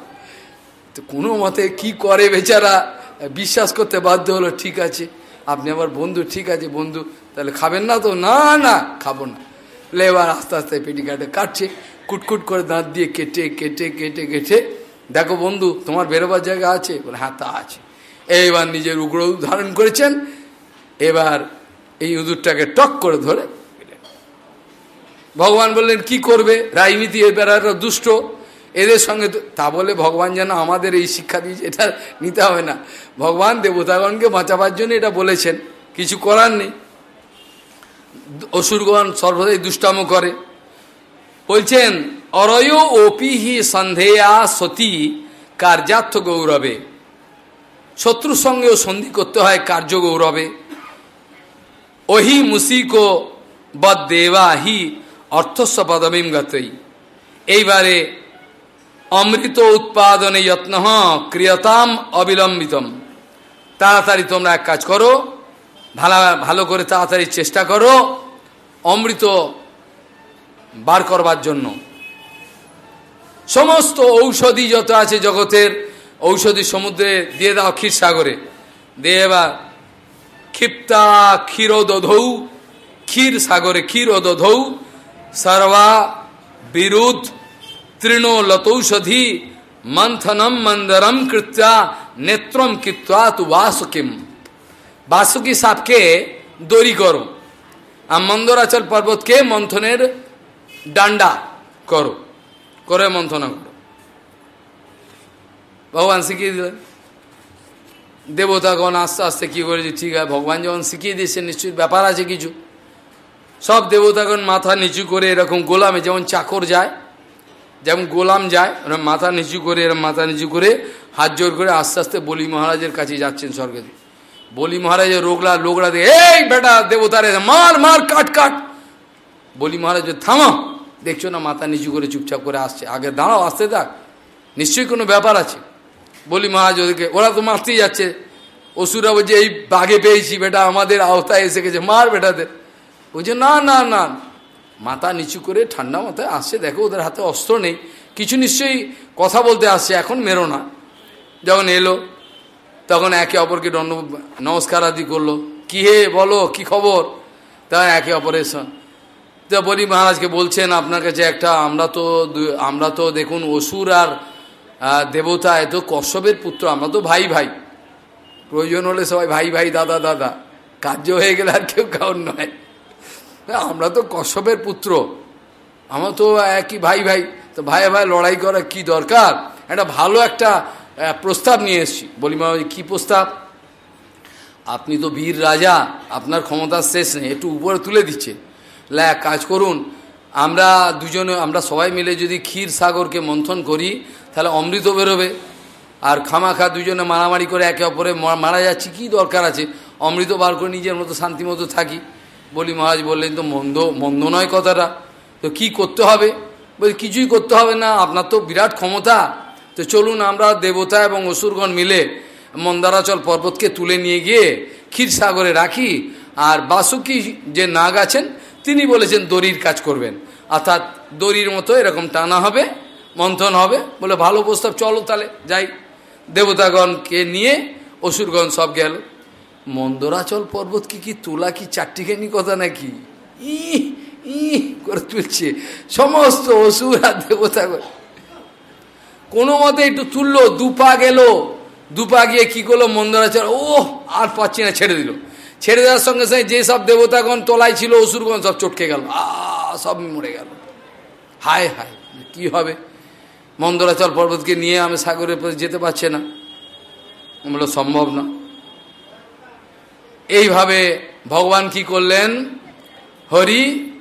তো কোনো মতে কি করে বেচারা? বিশ্বাস করতে বাধ্য হলো, ঠিক আছে। আপনি আমার বন্ধু, ঠিক আছে, বন্ধু। তাহলে খাবেন না তো? না না, খাব না। এবার আস্তে আস্তে পেটি কাটে কাটছে, কুটকুট করে দাঁত দিয়ে কেটে কেটে কেটে কেটে। দেখো বন্ধু, তোমার বেরোবার জায়গা আছে? বলে হ্যাঁ তা আছে। এইবার নিজের উগ্র ধারণ করেছেন। এবার এই ইঁদুরটাকে টক করে ধরে ভগবান বললেন, কি করবে? রাজনীতি এবার দুষ্ট। এদের সঙ্গে তা বলে ভগবান যেন আমাদের এই শিক্ষা দিয়েছে এটা নিতে হবে না। ভগবান দেবতাগণকে বাঁচাবার জন্য এটা বলেছেন। কিছু করার নেই। অসুরগণ সর্বদাই দুষ্টাম করে। বলছেন, অরয় ওপিহি সন্ধেয়া সতী কার্যার্থ গৌরবে। শত্রুর সঙ্গেও সন্ধি করতে হয় কার্য গৌরবে। ওহি মুসিকো বদেবা হি অর্থস্ব পদমীম গতই এইবারে অমৃত উৎপাদনে যত্ন ক্রিয়তাম অবিলম্বিতম। তাড়াতাড়ি তোমরা এক কাজ করো, ভালো ভালো করে তাড়াতাড়ি চেষ্টা করো অমৃত বার করবার জন্য। সমস্ত ঔষধি যত আছে জগতের, ঔষধি সমুদ্রে দিয়ে দাও ক্ষীর সাগরে। দিয়ে এবার ক্ষিপ্তা ক্ষীরোদধৌ, ক্ষীর সাগরে ক্ষীরোদধৌ সর্বা বিরুদ্ধ তৃণলতৌষধি মন্থনম মন্দরম কৃত্যা নেত্রম কৃত্যা তু বাসুকিম বাসুকি সাপকে দড়ি করো আর মন্দরাচল পর্বতকে মন্থনের ডান্ডা করো করে মন্থনা করো ভগবান শিখিয়ে দিলেন দেবতাগণ আস্তে আস্তে কী করেছে ঠিক আছে ভগবান যখন শিখিয়ে দিয়েছে নিশ্চয়ই ব্যাপার আছে কিছু সব দেবতাগণ মাথা নিচু করে এরকম গোলামে যেমন চাকর যায়, যেমন গোলাম যায়, ওরা মাথা নিচু করে এরকম মাথা নিচু করে হাত জোর করে আস্তে আস্তে বলি মহারাজের কাছে যাচ্ছেন স্বর্গে। বলি মহারাজের রোগলা লোকরা দিয়ে এই বেটা দেবতারে, মার মার, কাট কাট। বলি মহারাজ, থামা, দেখছ না মাথা নিচু করে চুপচাপ করে আসছে। আগে দাঁড়াও, আসতে থাক। নিশ্চয়ই কোনো ব্যাপার আছে? বলি মহারাজ ওদেরকে, ওরা তো মারতেই যাচ্ছে। অসুরা বলছে, এই বাঘে পেয়েছি বেটা, আমাদের আওতায় এসে গেছে, মার বেটাদের। বলছে না না না। মাথা নিচু করে ঠান্ডা মাথায় আসছে। দেখো, ওদের হাতে অস্ত্র নেই। কিছু নিশ্চয়ই কথা বলতে আসছে। এখন মেরো না। যখন এলো, তখন একে অপরকে দণ্ড নমস্কার আদি করল। কি হে, বলো, কি খবর? তখন একে অপরের তো বলি, মহারাজকে বলছেন, আপনার কাছে একটা, আমরা তো আমরা তো দেখুন, অসুর আর দেবতা এত কশ্যপের পুত্র। আমরা তো ভাই ভাই। প্রয়োজন হলে সবাই ভাই ভাই, দাদা দাদা। কার্য হয়ে গেলে আর কেউ কাউর নয়। আমরা তো কশ্যপের পুত্র। আমরা তো একই ভাই ভাই। তো ভাই ভাই লড়াই করা কি দরকার? একটা ভালো একটা প্রস্তাব নিয়ে এসছি। বলি, মা, কি প্রস্তাব? আপনি তো বীর রাজা, আপনার ক্ষমতার শেষ নেই, একটু উপরে তুলে দিচ্ছে। লে কাজ করুন, আমরা দুজনে, আমরা সবাই মিলে যদি ক্ষীর সাগরকে মন্থন করি, তাহলে অমৃত বেরোবে। আর খামাখা দুজনে মারামারি করে একে অপরে মারা যাচ্ছি, কি দরকার আছে? অমৃত বার করে নিজের মতো শান্তি মতো থাকি। বলি, মহারাজ বললেন তো মন্দ মন্দ নয় কথাটা। তো কি করতে হবে? বলি, কিছুই করতে হবে না, আপনার তো বিরাট ক্ষমতা। তো চলুন আমরা দেবতা এবং অসুরগণ মিলে মন্দারাচল পর্বতকে তুলে নিয়ে গিয়ে ক্ষীরসাগরে রাখি। আর বাসুকি যে নাগ আছেন, তিনি বলেছেন দড়ির কাজ করবেন। অর্থাৎ দড়ির মতো এরকম টানা হবে, মন্থন হবে। বলে, ভালো প্রস্তাব, চলো তাহলে, যাই। দেবতাগণকে নিয়ে অসুরগণ সব গেল। মন্দরাচল পর্বত কি কি, তোলা কি, চারটিখানি কথা নাকি? ই ই করে তুলছে। সমস্ত অসুর আর দেবতাগণ কোনো মতে একটু তুললো, দুপা গেল। দুপা গিয়ে কি করল মন্দরাচল? ও আর পাচ্ছি না, ছেড়ে দিল। ছেড়ে দেওয়ার সঙ্গে সঙ্গে যে সব দেবতাগণ তোলায় ছিল, অসুরগণ সব চটকে গেল। আ, সব মরে গেল। হায় হায়, কি হবে? মন্দরাচল পর্বতকে নিয়ে আমি সাগরের পথে যেতে পারছে না। বলল সম্ভব না। এইভাবে ভগবান কি করলেন? হরি,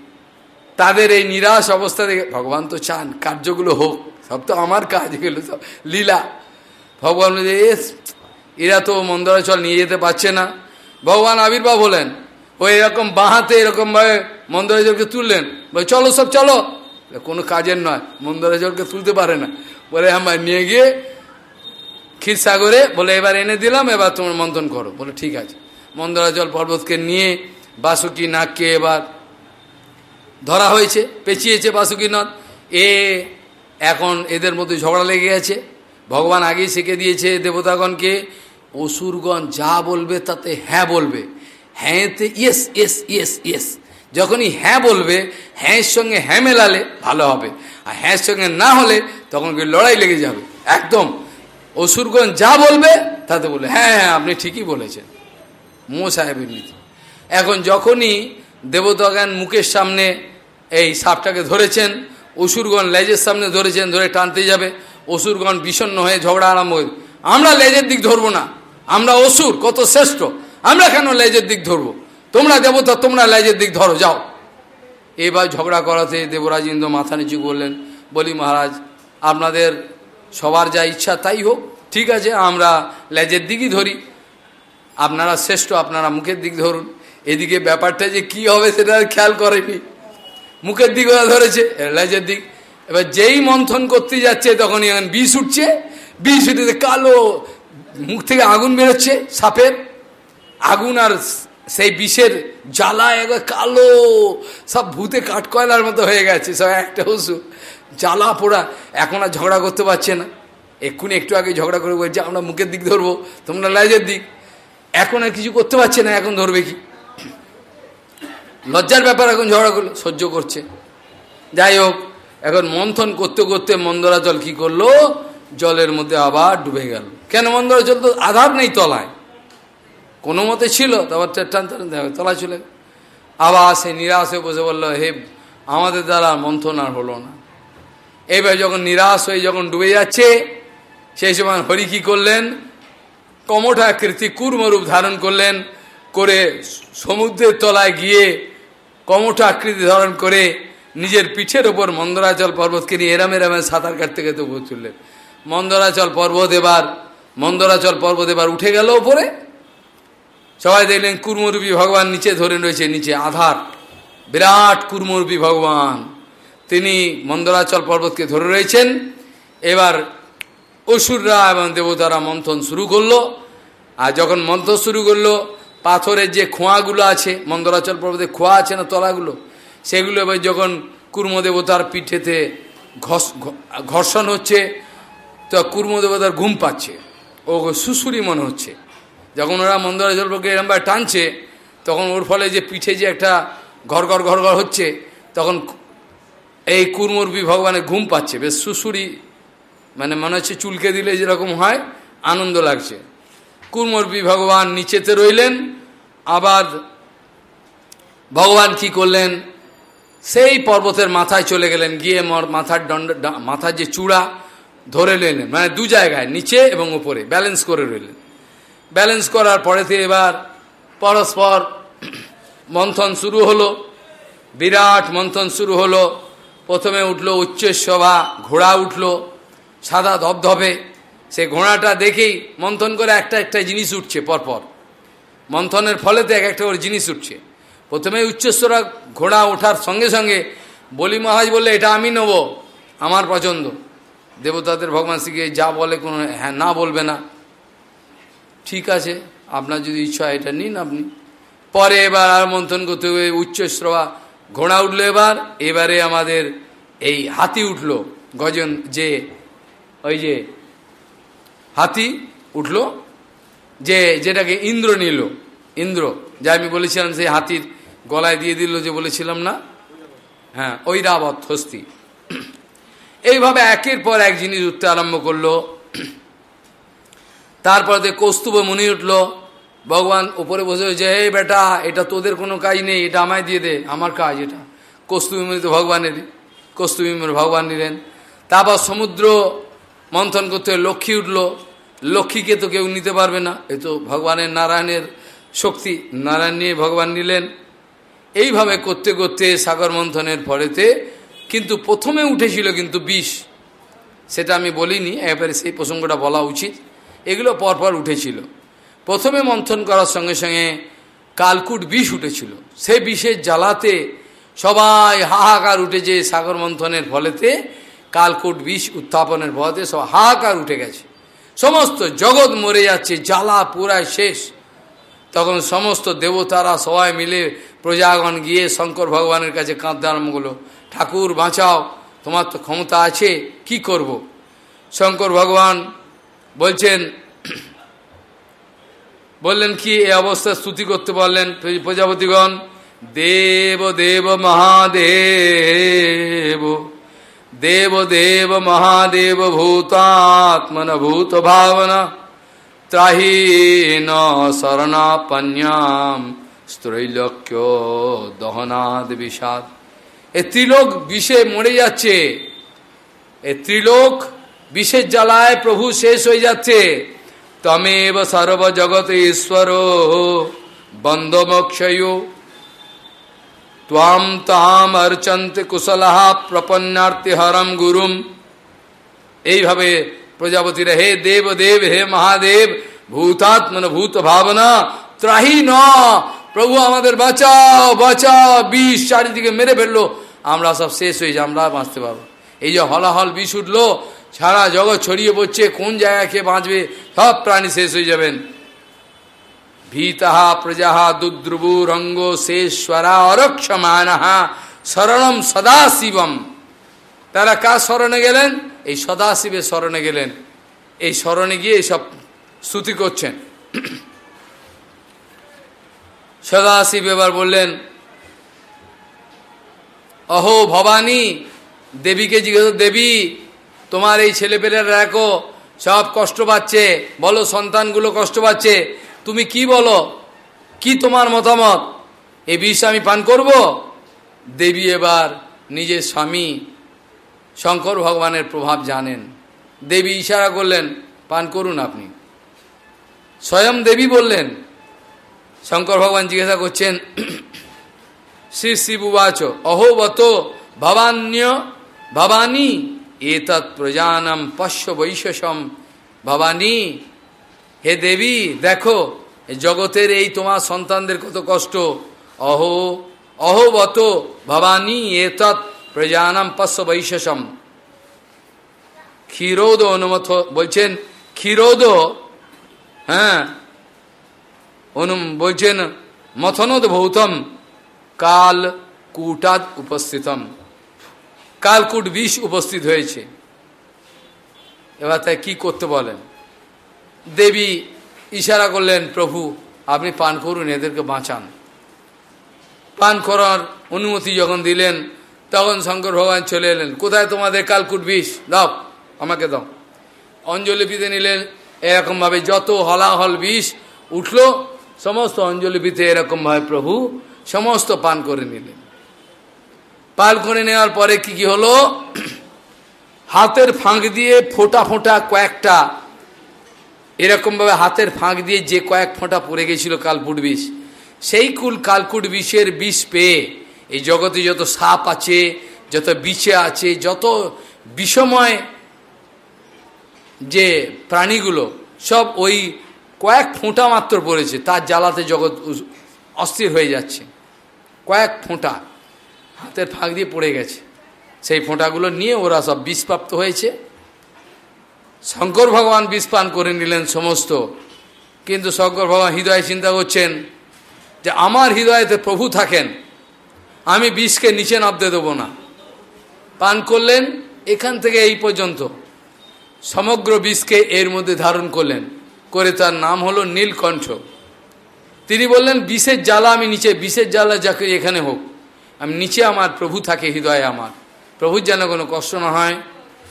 তাদের এই নিরাশ অবস্থা দেখে, ভগবান তো চান, কার্যগুলো হোক, সব তো আমার কাজ, এগুলো সব লীলা। ভগবান এস, এরা তো মন্দরাচল নিয়ে যেতে পারছে না। ভগবান আবির্ভাব হলেন। ও এরকম বাঁহাতে এরকমভাবে মন্দরাচলকে তুললেন। বলে, চলো সব, চলো। কোনো কাজের নয়, মন্দরাচলকে তুলতে পারে না। বলে আমার নিয়ে গিয়ে ক্ষীরসাগরে, বলে, এবার এনে দিলাম, এবার তোমার মন্থন করো। বলে, ঠিক আছে। মন্দরাচল পর্বতকে নিয়ে বাসুকি নাককে এবার ধরা হয়েছে, পেঁচিয়েছে বাসুকিনাথ এ এখন এদের মধ্যে ঝগড়া লেগে গেছে। ভগবান আগেই শিখে দিয়েছে দেবতাগণকে, অসুরগণ যা বলবে তাতে হ্যাঁ বলবে। হ্যাঁতে ইয়েস ইয়েস ইয়েস ইয়েস। যখনই হ্যাঁ বলবে হ্যাঁর সঙ্গে হ্যাঁ মেলালে ভালো হবে। আর হ্যাঁর সঙ্গে না হলে তখন কি লড়াই লেগে যাবে। একদম। অসুরগণ যা বলবে তাতে বলে হ্যাঁ হ্যাঁ আপনি ঠিকই বলেছেন। মো সাহেবের নীতি। এখন যখনই দেবতাগান মুখের সামনে এই সাপটাকে ধরেছেন, অসুরগণ লেজের সামনে ধরেছেন, ধরে টানতে যাবে, অসুরগণ বিষণ্ন হয়ে ঝগড়া আরম্ভ হয়ে আমরা লেজের দিক ধরবো না। আমরা অসুর, কত শ্রেষ্ঠ। আমরা কেন লেজের দিক ধরবো? তোমরা দেবতা, তোমরা লেজের দিক ধরো, যাও। এবার ঝগড়া করাতে দেবরাজ ইন্দ্র মাথা নিচু করলেন। বলি, মহারাজ, আপনাদের সবার যা ইচ্ছা তাই হোক, ঠিক আছে, আমরা লেজের দিকই ধরি। আপনারা শ্রেষ্ঠ, আপনারা মুখের দিক ধরুন। এদিকে ব্যাপারটা যে কি হবে সেটা খেয়াল করেনি। মুখের দিক ওরা ধরেছে, লেজের দিক। এবার যেই মন্থন করতে যাচ্ছে তখন এখন বিষ উঠছে। বিষ উঠে কালো মুখ থেকে আগুন বেরোচ্ছে, সাপের। আগুন আর সেই বিষের জ্বালা একবার কালো, সব ভূতে কাঠকয়লার মতো হয়ে গেছে, সব একটা ওষুধ। জ্বালা পোড়া, এখন আর ঝগড়া করতে পারছে না। এক্ষুনি একটু আগে ঝগড়া করে বলছে, আমরা মুখের দিক ধরবো, তোমরা লাইজের দিক। এখন আর কিছু করতে পারছে না, এখন ধরবে কি? লজ্জার ব্যাপার, এখন ঝগড়া করল, সহ্য করছে। যাই হোক, এখন মন্থন করতে করতে মন্দরা জল কি করল? জলের মধ্যে আবার ডুবে গেল। কেন মন্দরা জল তো আধার নেই তলায়? কোনো মতে ছিল, তারপর টান তলায় চলে আবার সে নিরাশে বসে বলল, হে, আমাদের দ্বারা মন্থন আর হলো না। এবার যখন নিরাশ হয়ে যখন ডুবে যাচ্ছে, সেই সময় হরি কি করলেন? কমঠা কৃতি কুর্মরূপ ধারণ করলেন, করে সমুদ্রের তলায় গিয়ে কমঠা আকৃতি ধারণ করে নিজের পিঠের ওপর মন্দরাচল পর্বতকে নিয়ে এরাম এরামে সাঁতার কাটতে কাটতে উপর তুললেন। মন্দরাচল পর্বত এবার, মন্দরাচল পর্বত এবার উঠে গেল ওপরে। সবাই দেখলেন কুর্মরূপী ভগবান নিচে ধরে রয়েছে, নিচে আধার। বিরাট কুর্মরূপী ভগবান। তিনি মন্দরাচল পর্বতকে ধরে রয়েছেন। এবার অসুররা এবং দেবতারা মন্থন শুরু করল। আর যখন মন্থন শুরু করল, পাথরের যে খোঁয়াগুলো আছে, মন্দরাচল পর্বতে খোয়া আছে না তলাগুলো, সেগুলো এবার যখন কুর্মদেবতার পিঠেতে ঘর্ষণ হচ্ছে, তো কুর্মদেবতার ঘুম পাচ্ছে। ও সুসুরি মনে হচ্ছে। যখন ওরা মন্দরাচল পর্বকে এরমভাবে টানছে, তখন ওর ফলে যে পিঠে যে একটা ঘর ঘর ঘর ঘর হচ্ছে, তখন এই কুর্মরবি ভগবানের ঘুম পাচ্ছে। বেশ সুসুরি মানে মনে হচ্ছে চুলকে দিলে যেরকম হয়, আনন্দ লাগছে। কুর্মরবি ভগবান নিচেতে রইলেন আবার ভগবান কি করলেন? সেই পর্বতের মাথায় চলে গেলেন, গিয়ে মর মাথার দণ্ড মাথার যে চূড়া ধরে রইলেন মানে দু জায়গায়, নিচে এবং উপরে ব্যালেন্স করে রইলেন। ব্যালেন্স করার পরেতে এবার পরস্পর মন্থন শুরু হলো, বিরাট মন্থন শুরু হলো। প্রথমে উঠল উচ্চসভা, ঘোড়া উঠল সাদা ধবধবে। সে ঘোড়াটা দেখেই মন্থন করে একটা একটা জিনিস উঠছে পরপর। মন্থনের ফলেতে এক একটা করে জিনিস উঠছে। প্রথমে উচ্চস্বরা ঘোড়া ওঠার সঙ্গে সঙ্গে বলি মহাজ বললে, এটা আমি নেব, আমার পছন্দ। দেবতাদের ভগবান শ্রীকে যা বলে কোনো হ্যাঁ না বলবে না। ঠিক আছে, আপনার যদি ইচ্ছা এটা নিন আপনি। পরে এবার আর মন্থন করতে হবে উচ্চস্রবা ঘোড়া উঠল এবার, এবারে আমাদের এই হাতি উঠল, গজন যে ওই যে হাতি উঠল, যে যেটাকে ইন্দ্র নিল। ইন্দ্র, যা আমি বলেছিলাম সেই হাতির গলায় দিয়ে দিল যে বলেছিলাম না? হ্যাঁ ওই রাবত হস্তি। এইভাবে একের পর এক জিনিস উঠতে আরম্ভ করল। তারপরে কৌস্তুভ মনি উঠল, ভগবান উপরে বসে যে এই বেটা, এটা তোদের কোনো কাজ নেই, এটা আমায় দিয়ে দে, আমার কাজ এটা। কস্তুভী মনি তো ভগবানেরই, কস্তুভী ভগবান নিলেন। তারপর সমুদ্র মন্থন করতে লক্ষ্মী উঠল। লক্ষ্মীকে তো কেউ নিতে পারবে না। এ তো ভগবানের নারায়ণের শক্তি। নারায়ণ নিয়ে ভগবান নিলেন। এইভাবে করতে করতে সাগর মন্থনের পরেতে কিন্তু প্রথমে উঠেছিল কিন্তু বিষ। সেটা আমি বলিনি এবারে সেই প্রসঙ্গটা বলা উচিত। এগুলো পরপর উঠেছিল। প্রথমে মন্থন করার সঙ্গে সঙ্গে কালকুট বিষ উঠেছিল। সে বিষের জ্বালাতে সবাই হাহাকার উঠেছে সাগর মন্থনের ফলেতে কালকুট বিষ উত্থাপনের ফলেতে সব হাহাকার উঠে গেছে। সমস্ত জগৎ মরে যাচ্ছে, জ্বালা পুরায় শেষ। তখন সমস্ত দেবতারা সবাই মিলে প্রজাগণ গিয়ে শঙ্কর ভগবানের কাছে কাঁদতে আরম্ভ করল, ঠাকুর, বাঁচাও, তোমার তো ক্ষমতা আছে, কি করব। শঙ্কর ভগবান বলছেন, বললেন, কি এই অবস্থা? স্তুতি করতে পারলেন প্রজাপতিগণ, দেব দেব, মহাদেব। দেব দেব মহাদেব ভূতাত্মন ভূত ভাবনা ত্রাহি ন শরণাপন্যাম স্ত্রৈলক্য দহনাদ বিষাদ এ ত্রিলোক বিষে মরে যাচ্ছে। এ ত্রিলোক বিষের জ্বালায় প্রভু শেষ হয়ে যাচ্ছে। তমেব সর্বজগৎ ঈশ্বর বন্দমক্ষয় তাম তাম অর্চন্তে কুশলাহ প্রপন্নার্তি হরম গুরুম এইভাবে প্রজাপতিরা হে দেব দেব হে মহাদেব, ভূতাত্মন ভূত ভাবনা, ত্রাহি ন, প্রভু আমাদের বাঁচাও বাঁচাও, বিষ চারিদিকে মেরে ফেলল। আমরা সব শেষ হয়ে যাই আমরা বাঁচতে পারব এই যে হলাহল বিষ উঠল, সারা জগৎ ছড়িয়ে পড়ছে, কোন জায়গায় খেয়ে বাঁচবে, সব প্রাণী শেষ হয়ে যাবেন। ভীতাহা প্রজাহা দুদ্রুবুরঙ্গ শেশ্বরা অরক্ষমানহা শরণম সদাশিবম তারা কার স্মরণে গেলেন এই সদাশিবের স্মরণে গেলেন। এই স্মরণে গিয়ে এইসব স্তুতি করছেন। সদাশিব এবার বললেন, অহো ভবানী, দেবীকে জিজ্ঞেস, দেবী, তোমার এই ছেলেপেলেরা দেখো সব কষ্ট পাচ্ছে। বলো সন্তানগুলো কষ্ট পাচ্ছে। তুমি কি বলো? কি তোমার মতামত? এ বিষ আমি পান করব? দেবী এবার নিজের স্বামী শঙ্কর ভগবানের প্রভাব জানেন। দেবী ইশারা করলেন, পান করুন আপনি। স্বয়ং দেবী বললেন, শঙ্কর ভগবান জিজ্ঞাসা করছেন, শ্রী শিবুবাচ অহোবত ভবান্য ভবানী, এতৎ প্রজানম পশ্য বৈশসম ভবানী হে দেবী, দেখো জগতের এই তোমার সন্তানদের কত কষ্ট। অহো, অহোবত ভবানী এতৎ প্রজানম পশ্য বৈশসম ক্ষীরোদ অনুমত বলছেন, ক্ষীরোদ হ্যাঁ অনুম, বলছেন, মথনোদ ভৌতম, কাল কুটাদ উপস্থিতম। কালকুট বিষ উপস্থিত হয়েছে। এবার তাই কি করতে বলেন? দেবী ইশারা করলেন, প্রভু, আপনি পান করুন, এদেরকে বাঁচান। পান করার অনুমতি যখন দিলেন, তখন শঙ্কর ভগবান চলে এলেন, কোথায় তোমাদের কালকুট বিষ? দাও, আমাকে দাও। অঞ্জলি পিতে নিলেন, এরকমভাবে যত হলাহল বিষ উঠল, সমস্ত অঞ্জলি পিতে এরকমভাবে প্রভু সমস্ত পান করে নিলেন। পাল করে নেওয়ার পরে কি কি হলো? হাতের ফাঁক দিয়ে ফোঁটা ফোঁটা কয়েকটা এরকমভাবে হাতের ফাঁক দিয়ে যে কয়েক ফোঁটা পড়ে গেছিল কালকুট বিষ সেই কুল কালকুট বিষের বিষ পেয়ে এই জগতে যত সাপ আছে, যত বিছে আছে, যত বিষময় যে প্রাণীগুলো, সব ওই কয়েক ফোঁটা মাত্র পড়েছে, তার জ্বালাতে জগৎ অস্থির হয়ে যাচ্ছে। কয়েক ফোঁটা হাতের ফাঁক দিয়ে পড়ে গেছে। সেই ফোঁটাগুলো নিয়ে ওরা সব বিষপ্রাপ্ত হয়েছে। শঙ্কর ভগবান বিষপান করে নিলেন সমস্ত। কিন্তু শঙ্কর ভগবান হৃদয়ে চিন্তা করছেন যে আমার হৃদয়েতে প্রভু থাকেন, আমি বিষকে নিচে নামতে দেবো না। পান করলেন, এখান থেকে এই পর্যন্ত। সমগ্র বিষকে এর মধ্যে ধারণ করলেন, করে তার নাম হলো নীলকণ্ঠ। তিনি বললেন, বিষের জ্বালা আমি নিচে, বিষের জ্বালা যাকে এখানে হোক। আমি নিচে আমার প্রভু থাকে, হৃদয়ে আমার। প্রভুর যেন কোনো কষ্ট না হয়।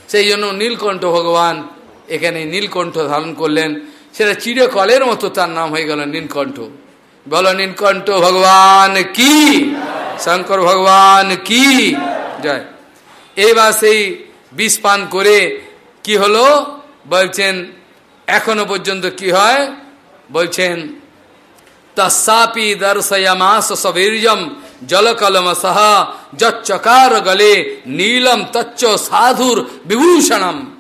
সেই জন্য নীলকণ্ঠ ভগবান এখানে নীলকণ্ঠ ধারণ করলেন। সেটা চিরকলের মতো তার নাম হয়ে গেল নীলকণ্ঠ। বলো, নীলকণ্ঠ ভগবান কি? শঙ্কর ভগবান কি? জয়। এইবার সেই বিষ পান করে কি হলো? বলছেন, এখনও পর্যন্ত কি হয়? বলছেন তসাপি দর্শয়ামাস সবীর্যম জলকলম সহ যচ্চকার গলে নীলম তচ্চ সাধুর বিভূষণম।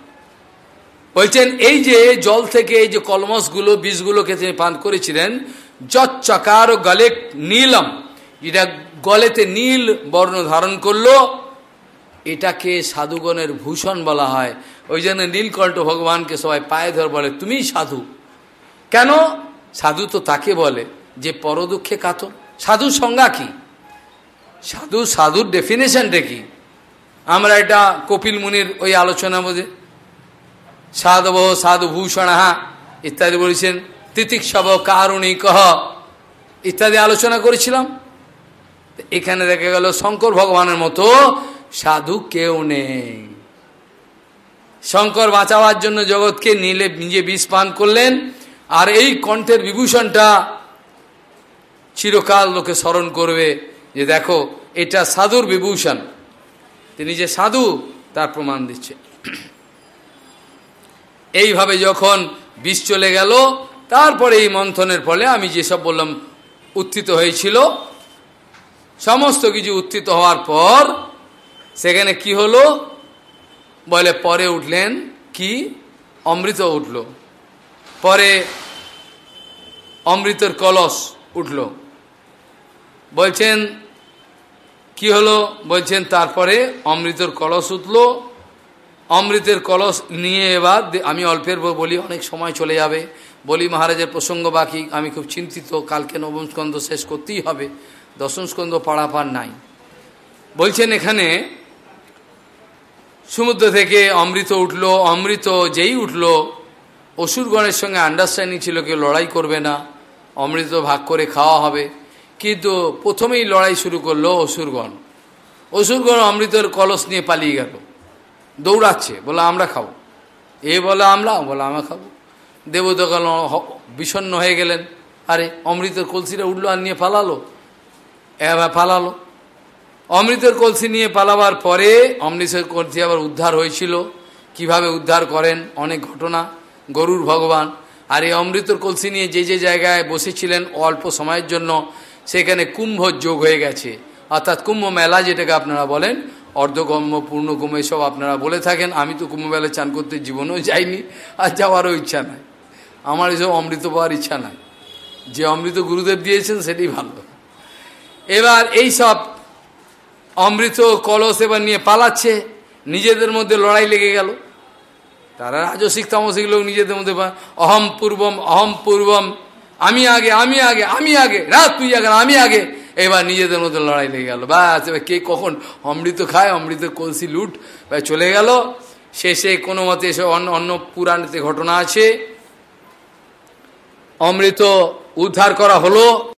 বলছেন, এই যে জল থেকে এই যে কলমসগুলো বিষগুলোকে তিনি পান করেছিলেন, যচ্চকার গলে নীলম। এটা গলেতে নীল বর্ণ ধারণ করল। এটাকে সাধুগণের ভূষণ বলা হয়। ওই জন্য নীলকণ্ঠ ভগবানকে সবাই পায়ে ধর বলে, তুমি সাধু? কেন? সাধু তো তাকে বলে যে পরদুঃখে কাতর। সাধু সংজ্ঞা কি? সাধু, সাধুর ডেফিনেশনটা কি? আমরা এটা কপিল মুনির ওই আলোচনা মধ্যে সাধব সাধু ভূষণাহা ইত্যাদি বলেছেন, তিতিক্ষব কারণিক। ইত্যাদি আলোচনা করেছিলাম। এখানে দেখা গেল শঙ্কর ভগবানের মতো সাধু কেউ নেই। শঙ্কর বাঁচাবার জন্য জগৎকে নীলে নিজে বিষ পান করলেন, আর এই কণ্ঠের বিভূষণটা চিরকাল লোকে স্মরণ করবে যে দেখো, এটা সাধুর বিভূষণ। তিনি যে সাধু, তার প্রমাণ দিচ্ছে। এইভাবে যখন বিষ চলে গেল, তারপরে এই মন্থনের ফলে আমি যেসব বললাম, উত্থিত হয়েছিল, সমস্ত কিছু উত্থিত হওয়ার পর, সেখানে কি হলো? বলে, পরে উঠলেন কি? অমৃত উঠল। পরে অমৃতের কলস উঠল। বলছেন, কি হলো? বলছেন, তারপরে অমৃতের কলস উঠল। অমৃতের কলস নিয়ে এবার আমি অল্পের বলি, অনেক সময় চলে যাবে। বলি, মহারাজের প্রসঙ্গ বাকি। আমি খুব চিন্তিত, কালকে নবম স্কন্ধ শেষ করতেই হবে। দশম স্কন্ধ পাড়াপার নাই। বলছেন এখানে, সমুদ্র থেকে অমৃত উঠল, অমৃত যেই উঠল, অসুরগণের সঙ্গে আন্ডারস্ট্যান্ডিং ছিল কেউ লড়াই করবে না, অমৃত ভাগ করে খাওয়া হবে। কিন্তু প্রথমেই লড়াই শুরু করল অসুরগণ। অসুরগণ অমৃতের কলস নিয়ে পালিয়ে গেল। দৌড়াচ্ছে, বলে আমরা খাব। এ বলে আমরা বলে আমরা খাব। দেবতাগণ বিষণ্ন হয়ে গেলেন। আরে, অমৃতের কলসিটা উঠল আর নিয়ে পালালো। এবার পালালো। অমৃতের কলসি নিয়ে পালাবার পরে অমৃতের কলসি আবার উদ্ধার হয়েছিল। কীভাবে উদ্ধার করেন? অনেক ঘটনা। গরুর ভগবান। আর এই অমৃতর কলসি নিয়ে যে যে জায়গায় বসেছিলেন অল্প সময়ের জন্য, সেখানে কুম্ভ যোগ হয়ে গেছে। অর্থাৎ কুম্ভ মেলা, যেটাকে আপনারা বলেন অর্ধগম্য, পূর্ণগম্য এসব আপনারা বলে থাকেন। আমি তো কুম্ভ মেলায় চান করতে জীবনেও যাইনি আর যাওয়ারও ইচ্ছা নাই। আমার এসব অমৃত পাওয়ার ইচ্ছা নাই। যে অমৃত গুরুদেব দিয়েছেন সেটাই ভালো। এবার এই সব অমৃত কলস এবার নিয়ে পালাচ্ছে। নিজেদের মধ্যে লড়াই লেগে গেল। তারা রাজসিক, তামসিক লোক নিজেদের মধ্যে অহম পূর্বম অহম পূর্বম, আমি আগে আমি আগে আমি আগে, রাত তুই আগে, আমি আগে এবার নিজেদের মতো লড়াই লেগে গেল। ব্যাস এবার কে কখন অমৃত খায় অমৃত কলসি লুট চলে গেল। শেষে কোনো মতে এসব অন্য অন্য পুরাণেতে ঘটনা আছে। অমৃত উদ্ধার করা হলো।